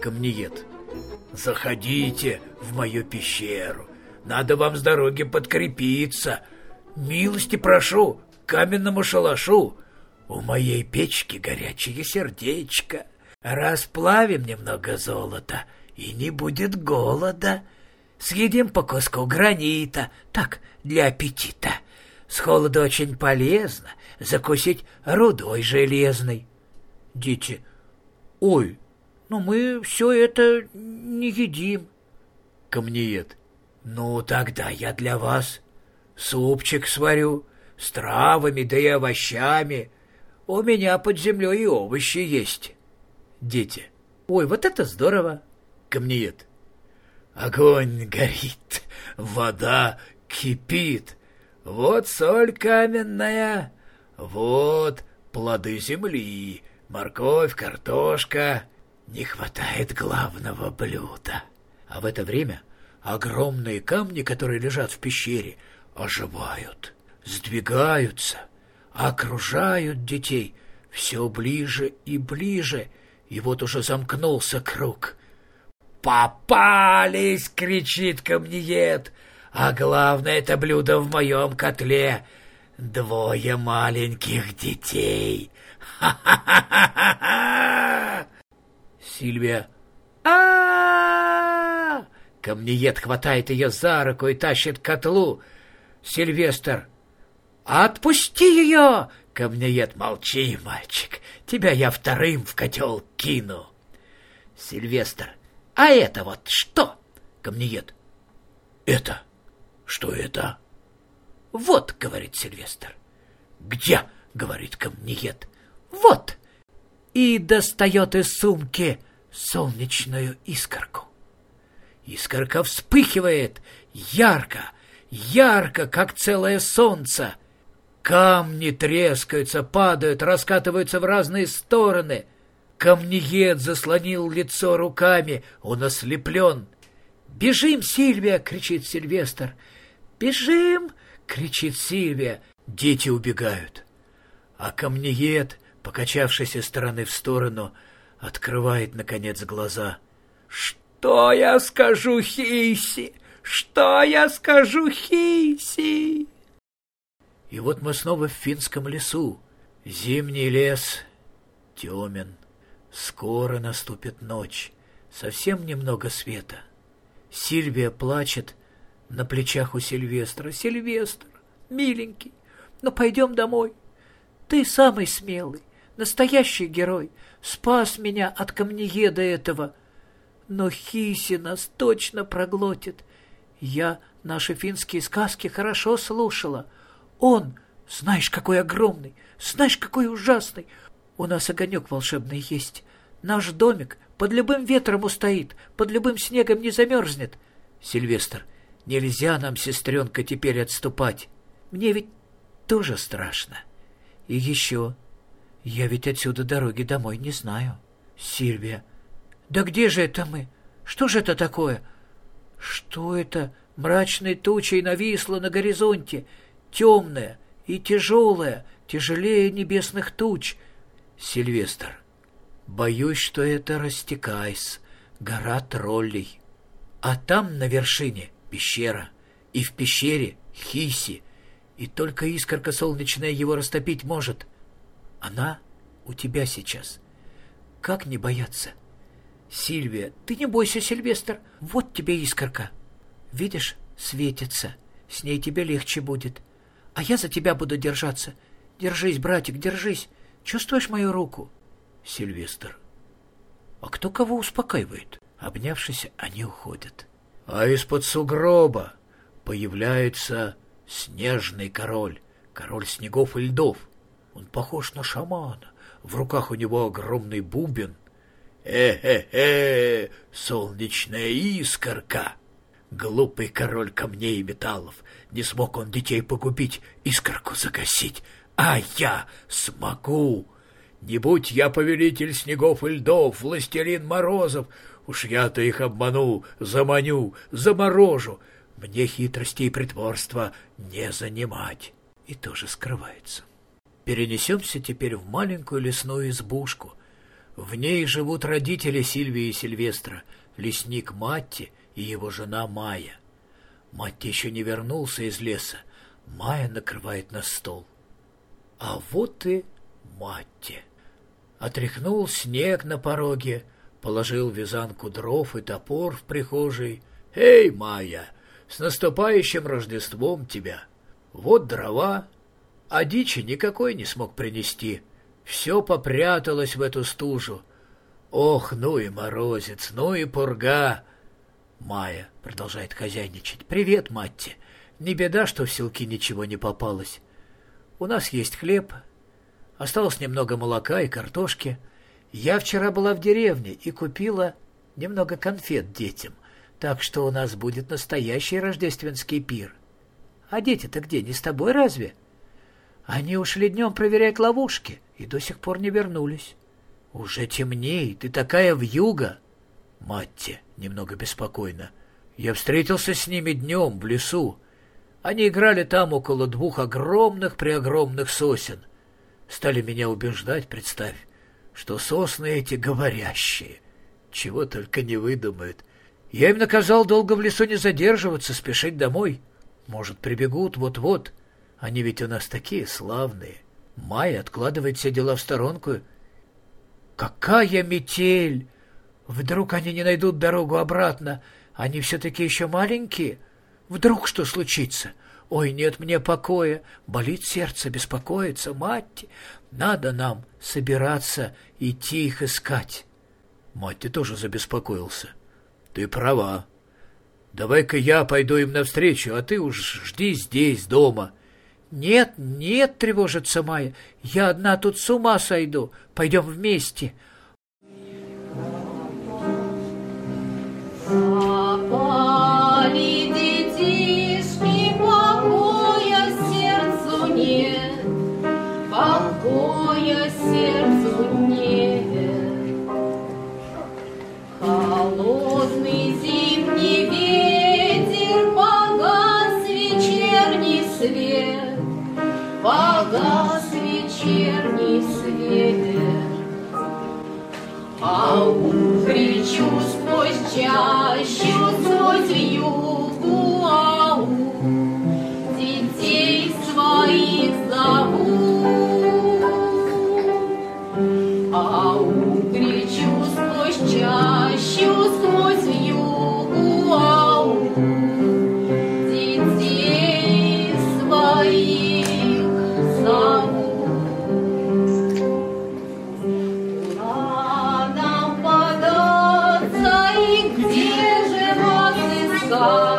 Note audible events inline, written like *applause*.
Камниет. Заходите в мою пещеру. Надо вам с дороги подкрепиться. Милости прошу каменному шалашу. У моей печки горячее сердечко. Расплавим немного золота, и не будет голода. Съедим по куску гранита, так, для аппетита. С холода очень полезно закусить рудой железной. Дети. Ой, ну мы все это не едим. Камнеед. Ну, тогда я для вас супчик сварю с травами да и овощами. У меня под землей и овощи есть. Дети. Ой, вот это здорово. Камнеед. Огонь горит, вода кипит. Вот соль каменная, вот плоды земли, морковь, картошка. Не хватает главного блюда. А в это время огромные камни, которые лежат в пещере, оживают, сдвигаются, окружают детей все ближе и ближе, и вот уже замкнулся круг. «Попались!» — кричит камнеед. «А главное, это блюдо в моем котле. Двое маленьких детей. Ха-ха-ха-ха-ха!» *laughs* Сильвия. а Камнеед хватает ее за руку и тащит к котлу. Сильвестр. «Отпусти ее!» Камнеед. «Молчи, мальчик, тебя я вторым в котел кину». Сильвестр. А это вот что? Камнеед. Это? Что это? Вот, говорит Сильвестр. Где? говорит Камнеед. Вот. И достает из сумки солнечную искорку. Искорка вспыхивает ярко, ярко, как целое солнце. Камни трескаются, падают, раскатываются в разные стороны. Камнеед заслонил лицо руками, он ослеплен. «Бежим, Сильвия!» — кричит Сильвестр. «Бежим!» — кричит Сильвия. Дети убегают. А камнеед, покачавшись из стороны в сторону, открывает, наконец, глаза. «Что я скажу Хиси? Что я скажу Хиси?» И вот мы снова в финском лесу. Зимний лес темен. Скоро наступит ночь, совсем немного света. Сильвия плачет на плечах у Сильвестра. «Сильвестр, миленький, ну пойдем домой. Ты самый смелый, настоящий герой, спас меня от камнееда этого. Но Хиси нас точно проглотит. Я наши финские сказки хорошо слушала. Он, знаешь, какой огромный, знаешь, какой ужасный, у нас огонек волшебный есть. Наш домик под любым ветром устоит, под любым снегом не замерзнет. Сильвестр, нельзя нам, сестренка, теперь отступать. Мне ведь тоже страшно. И еще, я ведь отсюда дороги домой не знаю. Сильвия, да где же это мы? Что же это такое? Что это мрачной тучей нависло на горизонте, темное и тяжелое, тяжелее небесных туч — Сильвестр. Боюсь, что это растекайс, гора троллей. А там на вершине пещера, и в пещере хиси, и только искорка солнечная его растопить может. Она у тебя сейчас. Как не бояться? Сильвия, ты не бойся, Сильвестр, вот тебе искорка. Видишь, светится, с ней тебе легче будет. А я за тебя буду держаться. Держись, братик, держись. Чувствуешь мою руку? Сильвестр. А кто кого успокаивает? Обнявшись, они уходят. А из-под сугроба появляется снежный король, король снегов и льдов. Он похож на шамана. В руках у него огромный бубен. Э-э-э, солнечная искорка! Глупый король камней и металлов. Не смог он детей погубить, искорку загасить. А я смогу. Не будь я повелитель снегов и льдов, властелин морозов, уж я-то их обману, заманю, заморожу. Мне хитрости и притворства не занимать. И тоже скрывается. Перенесемся теперь в маленькую лесную избушку. В ней живут родители Сильвии и Сильвестра, лесник Матти и его жена Майя. Матти еще не вернулся из леса. Майя накрывает на стол. А вот и Матти. Отряхнул снег на пороге, положил вязанку дров и топор в прихожей. «Эй, Майя, с наступающим Рождеством тебя! Вот дрова, а дичи никакой не смог принести. Все попряталось в эту стужу. Ох, ну и морозец, ну и пурга!» Майя продолжает хозяйничать. «Привет, Матти. Не беда, что в селки ничего не попалось. У нас есть хлеб, осталось немного молока и картошки. Я вчера была в деревне и купила немного конфет детям, так что у нас будет настоящий рождественский пир. А дети-то где, не с тобой разве?» Они ушли днем проверять ловушки и до сих пор не вернулись. Уже темнеет, ты такая вьюга. Матти, немного беспокойно. Я встретился с ними днем в лесу. Они играли там около двух огромных-преогромных сосен. Стали меня убеждать, представь, что сосны эти говорящие. Чего только не выдумают. Я им наказал долго в лесу не задерживаться, спешить домой. Может, прибегут вот-вот. Они ведь у нас такие славные. Майя откладывает все дела в сторонку. Какая метель! Вдруг они не найдут дорогу обратно? Они все-таки еще маленькие. Вдруг что случится? Ой, нет мне покоя. Болит сердце, беспокоится. Мать, надо нам собираться, идти их искать. Мать, ты тоже забеспокоился. Ты права. Давай-ка я пойду им навстречу, а ты уж жди здесь, дома. «Нет, нет», — тревожится Майя, — «я одна тут с ума сойду. Пойдем вместе». Вечерний свет, а укричу сквозь чащу, искать,